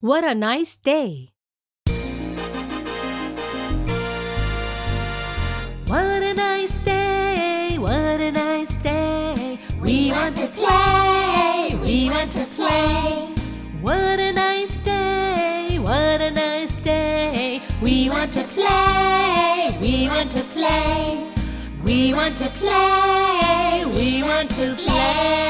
What a nice day! What a nice day! What a nice day! We want to play, we want to play. What a nice day! What a nice day! We want to play, we want to play. We want to play, we want to play.